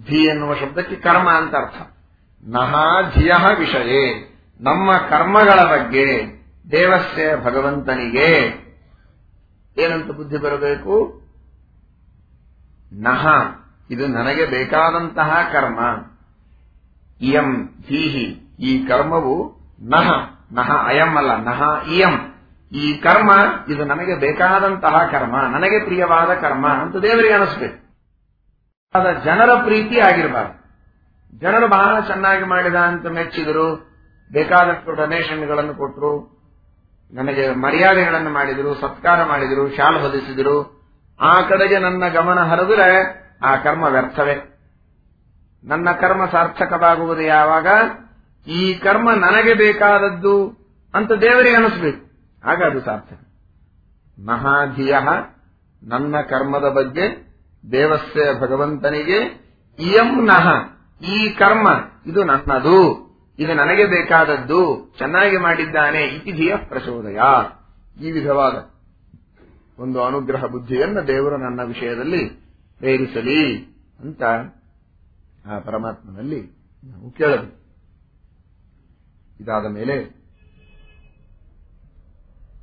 ಧಿ ಎನ್ನುವ ಶಬ್ದಕ್ಕೆ ಕರ್ಮ ಅಂತ ಅರ್ಥ. ನಹ ಧಿಯ ವಿಷಯ. ನಮ್ಮ ಕರ್ಮಗಳ ಬಗ್ಗೆ ದೇವಸ್ಯ ಭಗವಂತನಿಗೆ ಏನಂತ ಬುದ್ಧಿ ಬರಬೇಕು? ನಹ, ಇದು ನನಗೆ ಬೇಕಾದಂತಹ ಕರ್ಮ. ಇಯಂ ಧೀಹಿ ಈ ಕರ್ಮವು ನಹ ನಹ ಅಯಂ ಅಲ್ಲ, ನಹ ಇಯಂ. ಈ ಕರ್ಮ, ಇದು ನನಗೆ ಬೇಕಾದಂತಹ ಕರ್ಮ, ನನಗೆ ಪ್ರಿಯವಾದ ಕರ್ಮ ಅಂತ ದೇವರಿಗೆ ಅನಿಸ್ಬೇಕು. ಅದ ಜನರ ಪ್ರೀತಿ ಆಗಿರಬಾರ್ದು. ಜನರು ಬಹಳ ಚೆನ್ನಾಗಿ ಮಾಡಿದ ಅಂತ ಮೆಚ್ಚಿದರು, ಬೇಕಾದಷ್ಟು ಡೊನೇಷನ್ಗಳನ್ನು ಕೊಟ್ಟರು ನನಗೆ ಮರ್ಯಾದೆಗಳನ್ನು ಮಾಡಿದರು, ಸತ್ಕಾರ ಮಾಡಿದರು, ಶಾಲು ಹೊದಿಸಿದರು. ಆ ಕಡೆಗೆ ನನ್ನ ಗಮನ ಹರಿದ್ರೆ ಆ ಕರ್ಮ ವ್ಯರ್ಥವೇ. ನನ್ನ ಕರ್ಮ ಸಾರ್ಥಕವಾಗುವುದು ಯಾವಾಗ? ಈ ಕರ್ಮ ನನಗೆ ಬೇಕಾದದ್ದು ಅಂತ ದೇವರಿಗೆ ಅನಿಸ್ಬೇಕು. ಆಗ ಅದು ಸಾರ್ಥಕ. ಮಹಾಧಿಯ ನನ್ನ ಕರ್ಮದ ಬಗ್ಗೆ ದೇವಸ್ಯ ಭಗವಂತನಿಗೆ ಇಯಂ ನಹ ಈ ಕರ್ಮ, ಇದು ನನ್ನದು, ಇದು ನನಗೆ ಬೇಕಾದದ್ದು, ಚೆನ್ನಾಗಿ ಮಾಡಿದ್ದಾನೆ ಇತಿಧಿಯ ಪ್ರಚೋದಯ. ಈ ವಿಧವಾದ ಒಂದು ಅನುಗ್ರಹ ಬುದ್ಧಿಯನ್ನು ದೇವರು ನನ್ನ ವಿಷಯದಲ್ಲಿ ಪ್ರೇರಿಸಲಿ ಅಂತ ಆ ಪರಮಾತ್ಮನಲ್ಲಿ ನಾವು ಕೇಳಬೇಕು. ಇದಾದ ಮೇಲೆ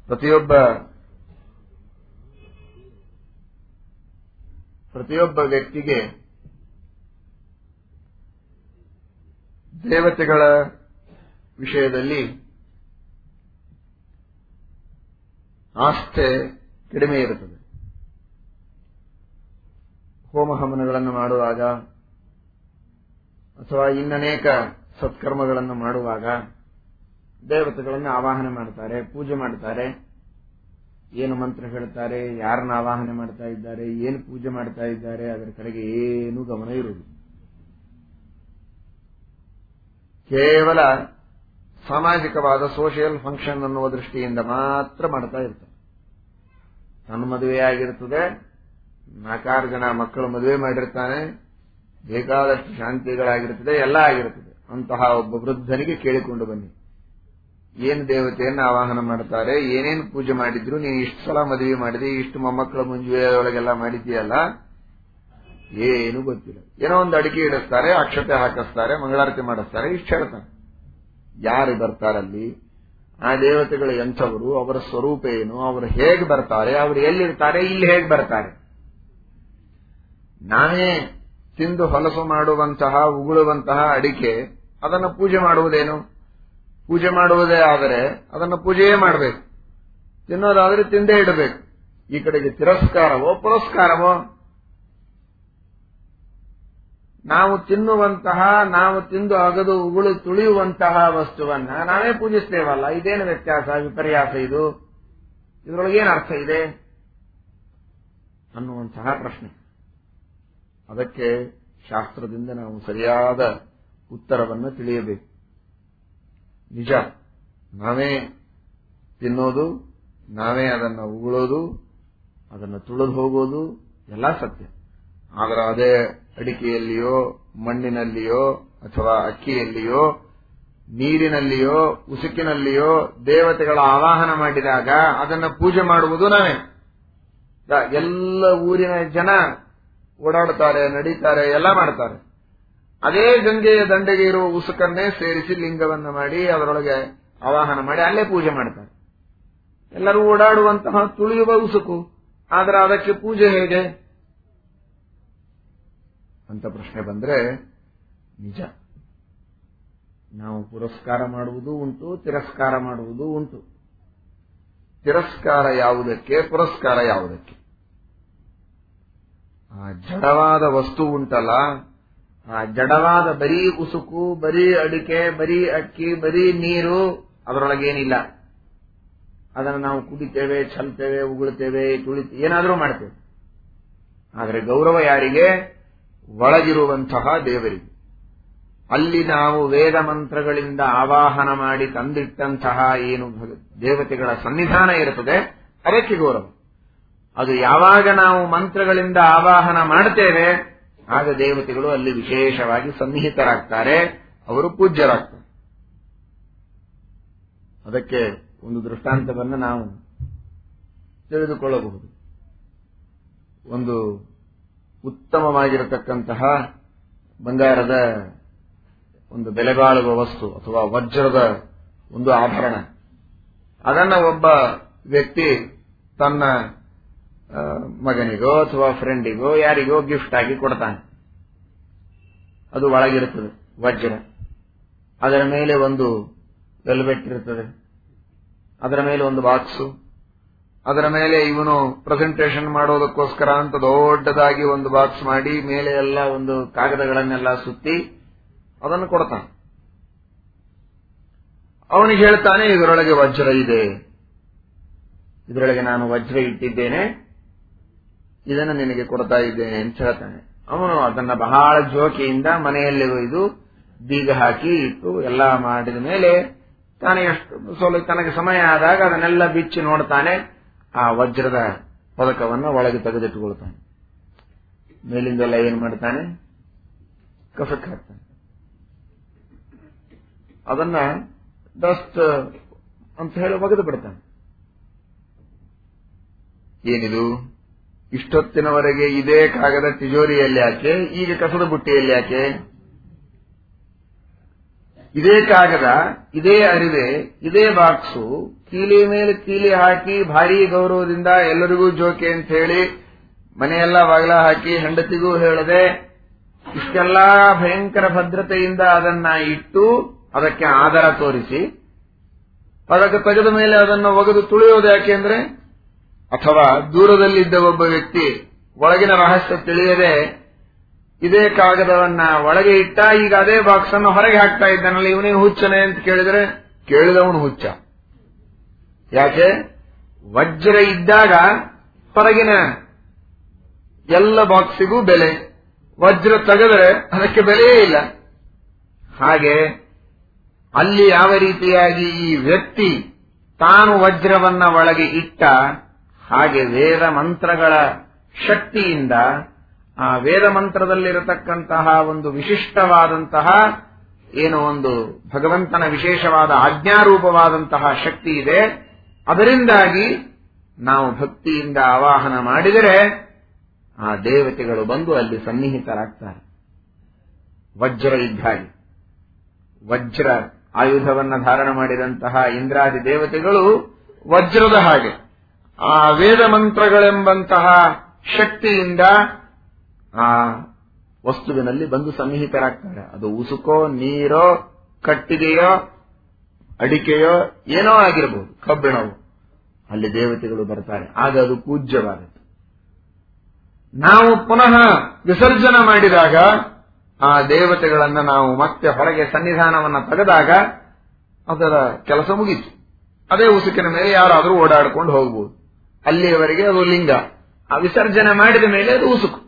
ಪ್ರತಿಯೊಬ್ಬ ಪ್ರತಿಯೊಬ್ಬ ವ್ಯಕ್ತಿಗೆ ದೇವತೆಗಳ ವಿಷಯದಲ್ಲಿ ಆಸ್ಥೆ ಕಡಿಮೆ ಇರುತ್ತದೆ. ಹೋಮ ಹವನಗಳನ್ನು ಮಾಡುವಾಗ ಅಥವಾ ಇನ್ನನೇಕ ಸತ್ಕರ್ಮಗಳನ್ನು ಮಾಡುವಾಗ ದೇವತೆಗಳನ್ನು ಆವಾಹನ ಮಾಡ್ತಾರೆ ಪೂಜೆ ಮಾಡ್ತಾರೆ ಏನು ಮಂತ್ರ ಹೇಳ್ತಾರೆ, ಯಾರನ್ನ ಆವಾಹನೆ ಮಾಡ್ತಾ ಇದ್ದಾರೆ, ಏನು ಪೂಜೆ ಮಾಡ್ತಾ ಇದ್ದಾರೆ, ಅದರ ಕಡೆಗೆ ಏನೂ ಗಮನ ಇರುವುದು ಕೇವಲ ಸಾಮಾಜಿಕವಾದ ಸೋಷಿಯಲ್ ಫಂಕ್ಷನ್ ಅನ್ನುವ ದೃಷ್ಟಿಯಿಂದ ಮಾತ್ರ ಮಾಡ್ತಾ ಇರ್ತಾರೆ. ತನ್ನ ಮದುವೆ ಆಗಿರ್ತದೆ, ನಾಲ್ಕಾರು ಜನ ಮಕ್ಕಳು ಮದುವೆ ಮಾಡಿರ್ತಾನೆ, ಬೇಕಾದಷ್ಟು ಶಾಂತಿಗಳಾಗಿರ್ತದೆ, ಎಲ್ಲ ಆಗಿರುತ್ತದೆ ಅಂತಹ ಒಬ್ಬ ವೃದ್ಧನಿಗೆ ಕೇಳಿಕೊಂಡು ಬನ್ನಿ. ಏನು ದೇವತೆಯನ್ನು ಆವಾಹನ ಮಾಡ್ತಾರೆ, ಏನೇನು ಪೂಜೆ ಮಾಡಿದ್ರು, ನೀನು ಇಷ್ಟು ಸಲ ಮದುವೆ ಮಾಡಿದೆ, ಇಷ್ಟು ಮೊಮ್ಮಕ್ಕಳ ಮುಂಜುವೆಯೊಳಗೆಲ್ಲ ಮಾಡಿದೀಯಲ್ಲ ಏನು ಗೊತ್ತಿಲ್ಲ. ಏನೋ ಒಂದು ಅಡಿಕೆ ಇಡಿಸ್ತಾರೆ, ಅಕ್ಷತೆ ಹಾಕಿಸ್ತಾರೆ, ಮಂಗಳಾರತಿ ಮಾಡಿಸ್ತಾರೆ, ಇಷ್ಟು ಹೇಳ್ತಾನೆ ಯಾರು ಬರ್ತಾರಲ್ಲಿ? ಆ ದೇವತೆಗಳು ಎಂಥವರು? ಅವರ ಸ್ವರೂಪ ಏನು? ಅವರು ಹೇಗೆ ಬರ್ತಾರೆ? ಅವರು ಎಲ್ಲಿರ್ತಾರೆ? ಇಲ್ಲಿ ಹೇಗೆ ಬರ್ತಾರೆ? ನಾನೇ ತಿಂದು ಹೊಲಸು ಮಾಡುವಂತಹ, ಉಗುಳುವಂತಹ ಅಡಿಕೆ, ಅದನ್ನು ಪೂಜೆ ಮಾಡುವುದೇನು? ಪೂಜೆ ಮಾಡುವುದೇ ಆದರೆ ಅದನ್ನು ಪೂಜೆಯೇ ಮಾಡಬೇಕು. ತಿನ್ನೋದಾದ್ರೆ ತಿಂದೇ ಇಡಬೇಕು. ಈ ಕಡೆಗೆ ತಿರಸ್ಕಾರವೋ ಪುರಸ್ಕಾರವೋ? ನಾವು ತಿನ್ನುವಂತಹ, ನಾವು ತಿಂದು ಅಗದು, ಉಗುಳು ತುಳಿಯುವಂತಹ ವಸ್ತುವನ್ನ ನಾವೇ ಪೂಜಿಸ್ತೇವಲ್ಲ. ಇದೇನು ವ್ಯತ್ಯಾಸ, ವಿಪರ್ಯಾಸ ಇದು? ಇದರೊಳಗೇನು ಅರ್ಥ ಇದೆ? ಅನ್ನುವಂತಹ ಪ್ರಶ್ನೆ. ಅದಕ್ಕೆ ಶಾಸ್ತ್ರದಿಂದ ನಾವು ಸರಿಯಾದ ಉತ್ತರವನ್ನು ತಿಳಿಯಬೇಕು. ನಿಜ. ನಾವೇ ತಿನ್ನೋದು, ನಾವೇ ಅದನ್ನು ಉಗುಳೋದು, ಅದನ್ನು ತುಳಿದು ಹೋಗೋದು, ಎಲ್ಲ ಸತ್ಯ. ಆದರೆ ಅದೇ ಅಡಿಕೆಯಲ್ಲಿಯೋ, ಮಣ್ಣಿನಲ್ಲಿಯೋ, ಅಥವಾ ಅಕ್ಕಿಯಲ್ಲಿಯೋ, ನೀರಿನಲ್ಲಿಯೋ, ಉಸುಕಿನಲ್ಲಿಯೋ ದೇವತೆಗಳ ಆವಾಹನ ಮಾಡಿದಾಗ ಅದನ್ನು ಪೂಜೆ ಮಾಡುವುದು ನಾವೇ. ಎಲ್ಲ ಊರಿನ ಜನ ಓಡಾಡುತ್ತಾರೆ ನಡೀತಾರೆ, ಎಲ್ಲ ಮಾಡ್ತಾರೆ. ಅದೇ ಗಂಗೆಯ ದಂಡೆಗೆ ಇರುವ ಉಸುಕನ್ನೇ ಸೇರಿಸಿ ಲಿಂಗವನ್ನು ಮಾಡಿ ಅದರೊಳಗೆ ಆವಾಹನ ಮಾಡಿ ಅಲ್ಲೇ ಪೂಜೆ ಮಾಡ್ತಾರೆ. ಎಲ್ಲರೂ ಓಡಾಡುವಂತಹ ತುಳಿಯುವ ಉಸುಕು. ಆದರೆ ಅದಕ್ಕೆ ಪೂಜೆ ಹೇಗೆ? ಅಂತ ಪ್ರಶ್ನೆ ಬಂದ್ರೆ, ನಿಜ. ನಾವು ಪುರಸ್ಕಾರ ಮಾಡುವುದು ಉಂಟು, ತಿರಸ್ಕಾರ ಮಾಡುವುದು ಉಂಟು. ತಿರಸ್ಕಾರ ಯಾವುದಕ್ಕೆ, ಪುರಸ್ಕಾರ ಯಾವುದಕ್ಕೆ? ಆ ಜಡವಾದ ವಸ್ತು ಉಂಟಲ್ಲ ಜಡವಾದ ಬರೀ ಉಸುಕು, ಬರೀ ಅಡಿಕೆ, ಬರೀ ಅಕ್ಕಿ, ಬರೀ ನೀರು ಅದರೊಳಗೇನಿಲ್ಲ. ಅದನ್ನು ನಾವು ಕುಡಿತೇವೆ, ಚಲ್ತೇವೆ, ಉಗುಳ್ತೇವೆ ತುಳಿತೇವೆ ಏನಾದರೂ ಮಾಡ್ತೇವೆ. ಆದರೆ ಗೌರವ ಯಾರಿಗೆ? ಒಳಗಿರುವಂತಹ ದೇವರಿಗೆ. ಅಲ್ಲಿ ನಾವು ವೇದ ಮಂತ್ರಗಳಿಂದ ಆವಾಹನ ಮಾಡಿ ತಂದಿಟ್ಟಂತಹ ಏನು ದೇವತೆಗಳ ಸನ್ನಿಧಾನ ಇರುತ್ತದೆ, ಅದಕ್ಕೆ ಗೌರವ. ಅದು ಯಾವಾಗ ನಾವು ಮಂತ್ರಗಳಿಂದ ಆವಾಹನ ಮಾಡ್ತೇವೆ ಆಗ ದೇವತೆಗಳು ಅಲ್ಲಿ ವಿಶೇಷವಾಗಿ ಸನ್ನಿಹಿತರಾಗ್ತಾರೆ. ಅವರು ಪೂಜ್ಯರಾಗ್ತಾರೆ. ಅದಕ್ಕೆ ಒಂದು ದೃಷ್ಟಾಂತವನ್ನು ನಾವು ತಿಳಿದುಕೊಳ್ಳಬಹುದು. ಒಂದು ಉತ್ತಮವಾಗಿರತಕ್ಕಂತಹ ಬಂಗಾರದ ಒಂದು ಬೆಲೆಬಾಳುವ ವಸ್ತು ಅಥವಾ ವಜ್ರದ ಒಂದು ಆಭರಣ. ಅದನ್ನ ಒಬ್ಬ ವ್ಯಕ್ತಿ ತನ್ನ ಮಗನಿಗೋ ಅಥವಾ ಫ್ರೆಂಡಿಗೋ ಯಾರಿಗೋ ಗಿಫ್ಟ್ ಆಗಿ ಕೊಡ್ತಾನೆ. ಅದು ಒಳಗಿರುತ್ತದೆ, ವಜ್ರ. ಅದರ ಮೇಲೆ ಒಂದು ವೆಲ್ವೆಟ್ ಇರುತ್ತದೆ. ಅದರ ಮೇಲೆ ಒಂದು ಬಾಕ್ಸು ಅದರ ಮೇಲೆ ಇವನು ಪ್ರೆಸೆಂಟೇಷನ್ ಮಾಡೋದಕ್ಕೋಸ್ಕರ ಅಂತ ದೊಡ್ಡದಾಗಿ ಒಂದು ಬಾಕ್ಸ್ ಮಾಡಿ, ಮೇಲೆ ಎಲ್ಲ ಒಂದು ಕಾಗದಗಳನ್ನೆಲ್ಲ ಸುತ್ತಿ ಅದನ್ನು ಕೊಡ್ತಾನೆ. ಅವನಿಗೆ ಹೇಳ್ತಾನೆ, ಇದರೊಳಗೆ ವಜ್ರ ಇದೆ. ಇದರೊಳಗೆ ನಾನು ವಜ್ರ ಇಟ್ಟಿದ್ದೇನೆ. ಇದನ್ನು ನಿನಗೆ ಕೊಡ್ತಾ ಇದ್ದೇನೆ ಅಂತ ಹೇಳ್ತಾನೆ. ಅವನು ಅದನ್ನ ಬಹಳ ಜೋಕಿಯಿಂದ ಮನೆಯಲ್ಲಿ ಒಯ್ದು ಬೀಗ ಹಾಕಿ ಇಟ್ಟು ಎಲ್ಲ ಮಾಡಿದ ಮೇಲೆ ತಾನೇ ಎಷ್ಟು ಸ್ವಲ್ಪ ತನಗೆ ಸಮಯ ಆದಾಗ ಅದನ್ನೆಲ್ಲ ಬಿಚ್ಚಿ ನೋಡ್ತಾನೆ. ಆ ವಜ್ರದ ಪದಕವನ್ನು ಒಳಗೆ ತೆಗೆದಿಟ್ಟುಕೊಳ್ತಾನೆ. ಮೇಲಿಂದೆಲ್ಲ ಏನ್ ಮಾಡ್ತಾನೆ? ಕಸಕ್ ಹಾಕ್ತಾನೆ. ಅದನ್ನ ಡಸ್ಟ್ ಅಂತ ಹೇಳಿ ಒಗೆದು ಬಿಡ್ತಾನೆ. ಏನಿದು? ಇಷ್ಟೊತ್ತಿನವರೆಗೆ ಇದೇ ಕಾಗದ ತಿಜೋರಿಯಲ್ಲಿ ಯಾಕೆ? ಈಗ ಕಸದ ಬುಟ್ಟಿಯಲ್ಲಿ ಯಾಕೆ? ಇದೇ ಕಾಗದ, ಇದೇ ಅರಿವೆ, ಇದೇ ಬಾಕ್ಸು, ಕೀಲಿ ಮೇಲೆ ಕೀಲಿ ಹಾಕಿ ಭಾರಿ ಗೌರವದಿಂದ ಎಲ್ಲರಿಗೂ ಜೋಕೆ ಅಂತ ಹೇಳಿ, ಮನೆಯೆಲ್ಲ ಬಾಗಿಲ ಹಾಕಿ ಹೆಂಡತಿಗೂ ಹೇಳದೆ, ಇಷ್ಟೆಲ್ಲಾ ಭಯಂಕರ ಭದ್ರತೆಯಿಂದ ಅದನ್ನ ಇಟ್ಟು ಅದಕ್ಕೆ ಆಧಾರ ತೋರಿಸಿ ಅದಕ್ಕೆ ತೆಗೆದ ಮೇಲೆ ಅದನ್ನು ಒಗೆದು ತುಳಿಯೋದು ಯಾಕೆ ಅಂದ್ರೆ ಅಥವಾ ದೂರದಲ್ಲಿದ್ದ ಒಬ್ಬ ವ್ಯಕ್ತಿ ಒಳಗಿನ ರಹಸ್ಯ ತಿಳಿಯದೆ ಇದೇ ಕಾಗದವನ್ನ ಒಳಗೆ ಇಟ್ಟ, ಈಗ ಅದೇ ಬಾಕ್ಸ್ ಅನ್ನು ಹೊರಗೆ ಹಾಕ್ತಾ ಇದ್ದಾನಲ್ಲ ಇವನೇ ಹುಚ್ಚನೆ ಅಂತ ಕೇಳಿದ್ರೆ ಕೇಳಿದವನು ಹುಚ್ಚ. ಯಾಕೆ? ವಜ್ರ ಇದ್ದಾಗ ಹೊರಗಿನ ಎಲ್ಲ ಬಾಕ್ಸಿಗೂ ಬೆಲೆ. ವಜ್ರ ತೆಗೆದ್ರೆ ಅದಕ್ಕೆ ಬೆಲೆಯೇ ಇಲ್ಲ. ಹಾಗೆ ಅಲ್ಲಿ ಯಾವ ರೀತಿಯಾಗಿ ಈ ವ್ಯಕ್ತಿ ತಾನು ವಜ್ರವನ್ನ ಒಳಗೆ ಇಟ್ಟ ಹಾಗೆ ವೇದ ಮಂತ್ರಗಳ ಶಕ್ತಿಯಿಂದ ಆ ವೇದ ಮಂತ್ರದಲ್ಲಿರತಕ್ಕಂತಹ ಒಂದು ವಿಶಿಷ್ಟವಾದಂತಹ ಏನು ಒಂದು ಭಗವಂತನ ವಿಶೇಷವಾದ ಆಜ್ಞಾರೂಪವಾದಂತಹ ಶಕ್ತಿ ಇದೆ. ಅದರಿಂದಾಗಿ ನಾವು ಭಕ್ತಿಯಿಂದ ಆವಾಹನ ಮಾಡಿದರೆ ಆ ದೇವತೆಗಳು ಬಂದು ಅಲ್ಲಿ ಸನ್ನಿಹಿತರಾಗ್ತಾರೆ. ವಜ್ರ ಇದ್ದಾಗಿ ವಜ್ರ ಆಯುಧವನ್ನು ಧಾರಣ ಮಾಡಿದಂತಹ ಇಂದ್ರಾದಿ ದೇವತೆಗಳು ವಜ್ರದ ಹಾಗೆ. ಆ ವೇದ ಮಂತ್ರಗಳೆಂಬಂತಹ ಶಕ್ತಿಯಿಂದ ಆ ವಸ್ತುವಿನಲ್ಲಿ ಬಂದು ಸನ್ನಿಹಿತರಾಗ್ತಾರೆ. ಅದು ಉಸುಕೋ, ನೀರೋ, ಕಟ್ಟಿಗೆಯೋ, ಅಡಿಕೆಯೋ, ಏನೋ ಆಗಿರಬಹುದು ಕಬ್ಬಿಣವು. ಅಲ್ಲಿ ದೇವತೆಗಳು ಬರ್ತಾರೆ. ಆಗ ಅದು ಪೂಜ್ಯವಾಗುತ್ತೆ ನಾವು ಪುನಃ ವಿಸರ್ಜನ ಮಾಡಿದಾಗ, ಆ ದೇವತೆಗಳನ್ನ ನಾವು ಮತ್ತೆ ಹೊರಗೆ ಸನ್ನಿಧಾನವನ್ನ ತೆಗೆದಾಗ, ಅದರ ಕೆಲಸ ಮುಗೀತು. ಅದೇ ಉಸುಕಿನ ಮೇಲೆ ಯಾರಾದರೂ ಓಡಾಡಿಕೊಂಡು ಹೋಗಬಹುದು ಅಲ್ಲಿಯವರೆಗೆ ಅದು ಲಿಂಗ. ಆ ವಿಸರ್ಜನೆ ಮಾಡಿದ ಮೇಲೆ ಅದು ಉಸುಕು.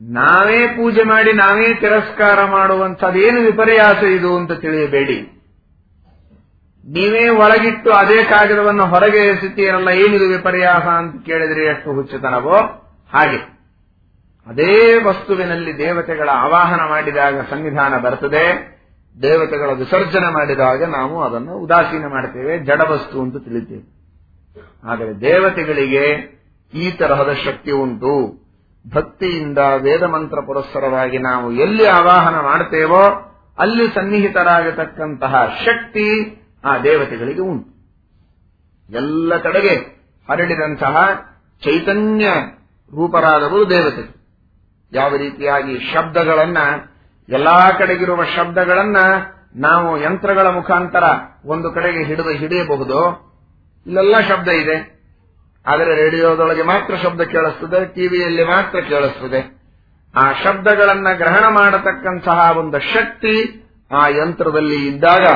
ನಾವೇ ಪೂಜೆ ಮಾಡಿ, ನಾವೇ ತಿರಸ್ಕಾರ ಮಾಡುವಂಥದ್ದೇನು ವಿಪರ್ಯಾಸ ಇದು ಅಂತ ತಿಳಿಯಬೇಡಿ. ನೀವೇ ಒಳಗಿಟ್ಟು ಅದೇ ಕಾಗದವನ್ನು ಹೊರಗೆ ಎಸಿತೀರಲ್ಲ, ಏನಿದು ವಿಪರ್ಯಾಸ ಅಂತ ಕೇಳಿದ್ರೆ ಎಷ್ಟು ಹುಚ್ಚುತನವೋ ಹಾಗೆ. ಅದೇ ವಸ್ತುವಿನಲ್ಲಿ ದೇವತೆಗಳ ಆವಾಹನ ಮಾಡಿದಾಗ ಸನ್ನಿಧಾನ ಬರ್ತದೆ. ದೇವತೆಗಳ ವಿಸರ್ಜನೆ ಮಾಡಿದಾಗ ನಾವು ಅದನ್ನು ಉದಾಸೀನ ಮಾಡ್ತೇವೆ ಜಡ ವಸ್ತು ಅಂತ ತಿಳಿತೇವೆ. ಆದರೆ ದೇವತೆಗಳಿಗೆ ಈ ತರಹದ ಶಕ್ತಿ ಉಂಟು. ಭಕ್ತಿಯಿಂದ ವೇದ ಮಂತ್ರ ಪುರಸ್ಸರವಾಗಿ ನಾವು ಎಲ್ಲಿ ಆವಾಹನ ಮಾಡ್ತೇವೋ ಅಲ್ಲಿ ಸನ್ನಿಹಿತರಾಗತಕ್ಕಂತಹ ಶಕ್ತಿ ಆ ದೇವತೆಗಳಿಗೆ ಉಂಟು. ಎಲ್ಲ ಕಡೆಗೆ ಹರಡಿದಂತಹ ಚೈತನ್ಯ ರೂಪರಾದವರು ದೇವತೆ ಯಾವ ರೀತಿಯಾಗಿ ಶಬ್ದಗಳನ್ನ, ಎಲ್ಲಾ ಕಡೆಗಿರುವ ಶಬ್ದಗಳನ್ನ ನಾವು ಯಂತ್ರಗಳ ಮುಖಾಂತರ ಒಂದು ಕಡೆಗೆ ಹಿಡಿದು ಹಿಡಿಯಬಹುದು ಇಲ್ಲೆಲ್ಲ ಶಬ್ದ ಇದೆ. ಆದರೆ ರೇಡಿಯೋದೊಳಗೆ ಮಾತ್ರ ಶಬ್ದ ಕೇಳಿಸ್ತದೆ, ಟಿವಿಯಲ್ಲಿ ಮಾತ್ರ ಕೇಳಿಸ್ತದೆ. ಆ ಶಬ್ದಗಳನ್ನ ಗ್ರಹಣ ಮಾಡತಕ್ಕಂತಹ ಒಂದು ಶಕ್ತಿ ಆ ಯಂತ್ರದಲ್ಲಿ ಇದ್ದಾಗ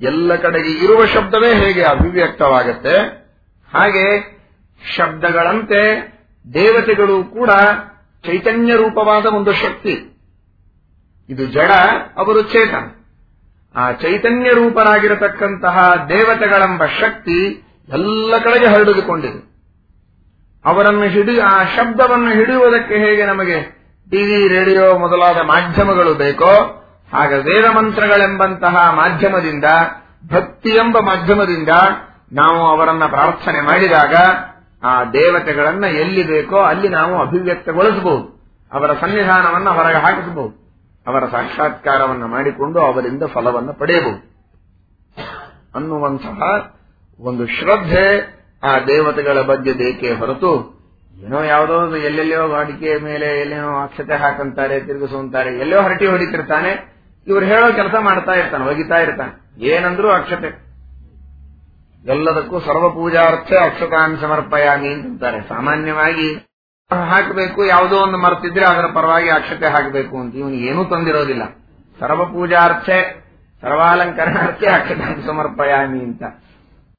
ಎಲ್ಲ ಕಡೆಗೆ ಇರುವ ಶಬ್ದವೇ ಹೇಗೆ ಅಭಿವ್ಯಕ್ತವಾಗುತ್ತೆ. ಹಾಗೆ ಶಬ್ದಗಳಂತೆ ದೇವತೆಗಳು ಕೂಡ ಚೈತನ್ಯ ರೂಪವಾದ ಒಂದು ಶಕ್ತಿ. ಇದು ಜಡ, ಅವರು ಚೇತನ. ಆ ಚೈತನ್ಯ ರೂಪರಾಗಿರತಕ್ಕಂತಹ ದೇವತೆಗಳೆಂಬ ಶಕ್ತಿ ಎಲ್ಲ ಕಡೆಗೆ ಹರಡಿದುಕೊಂಡಿದೆ ಅವರನ್ನು ಹಿಡಿ, ಆ ಶಬ್ದವನ್ನು ಹಿಡಿಯುವುದಕ್ಕೆ ಹೇಗೆ ನಮಗೆ ಟಿವಿ, ರೇಡಿಯೋ ಮೊದಲಾದ ಮಾಧ್ಯಮಗಳು ಬೇಕೋ ಹಾಗೆ ವೇದ ಮಂತ್ರಗಳೆಂಬಂತಹ ಮಾಧ್ಯಮದಿಂದ, ಭಕ್ತಿ ಎಂಬ ಮಾಧ್ಯಮದಿಂದ ನಾವು ಅವರನ್ನ ಪ್ರಾರ್ಥನೆ ಮಾಡಿದಾಗ, ಆ ದೇವತೆಗಳನ್ನ ಎಲ್ಲಿ ಬೇಕೋ ಅಲ್ಲಿ ನಾವು ಅಭಿವ್ಯಕ್ತಗೊಳಿಸಬಹುದು. ಅವರ ಸನ್ನಿಧಾನವನ್ನು ಹೊರಗೆ ಹಾಕಿಸಬಹುದು. ಅವರ ಸಾಕ್ಷಾತ್ಕಾರವನ್ನು ಮಾಡಿಕೊಂಡು ಅವರಿಂದ ಫಲವನ್ನು ಪಡೆಯಬಹುದು. ಅನ್ನುವಂತಹ ಒಂದು ಶ್ರದ್ಧೆ ಆ ದೇವತೆಗಳ ಬಗ್ಗೆ ಬೇಕೇ ಹೊರತು ಏನೋ ಯಾವುದೋ ಎಲ್ಲೆಲ್ಲೋ ಅಡಿಕೆ ಮೇಲೆ ಎಲ್ಲೇನೋ ಅಕ್ಷತೆ ಹಾಕಂತಾರೆ, ತಿರುಗಿಸುವಂತಾರೆ, ಎಲ್ಲೋ ಹರಟಿ ಹೊಡಿತಿರ್ತಾನೆ. ಇವ್ರು ಹೇಳೋ ಕೆಲಸ ಮಾಡ್ತಾ ಇರ್ತಾನೆ, ಒಗಿತಾ ಇರ್ತಾನೆ. ಏನಂದ್ರೂ ಅಕ್ಷತೆ. ಎಲ್ಲದಕ್ಕೂ ಸರ್ವ ಪೂಜಾರ್ಥ ಅಕ್ಷತಾನ್ ಸಮರ್ಪಯಾಮಿ ಅಂತಾರೆ. ಸಾಮಾನ್ಯವಾಗಿ ಹಾಕಬೇಕು, ಯಾವುದೋ ಒಂದು ಮರ್ತಿದ್ರೆ ಅದರ ಪರವಾಗಿ ಅಕ್ಷತೆ ಹಾಕಬೇಕು ಅಂತ. ಇವನು ಏನೂ ತಂದಿರೋದಿಲ್ಲ. ಸರ್ವ ಪೂಜಾರ್ಥೆ ಸರ್ವಾಲಂಕರಣಾರ್ಥೆ ಅಕ್ಷತಾನ್ ಸಮರ್ಪಯಾಮಿ ಅಂತ.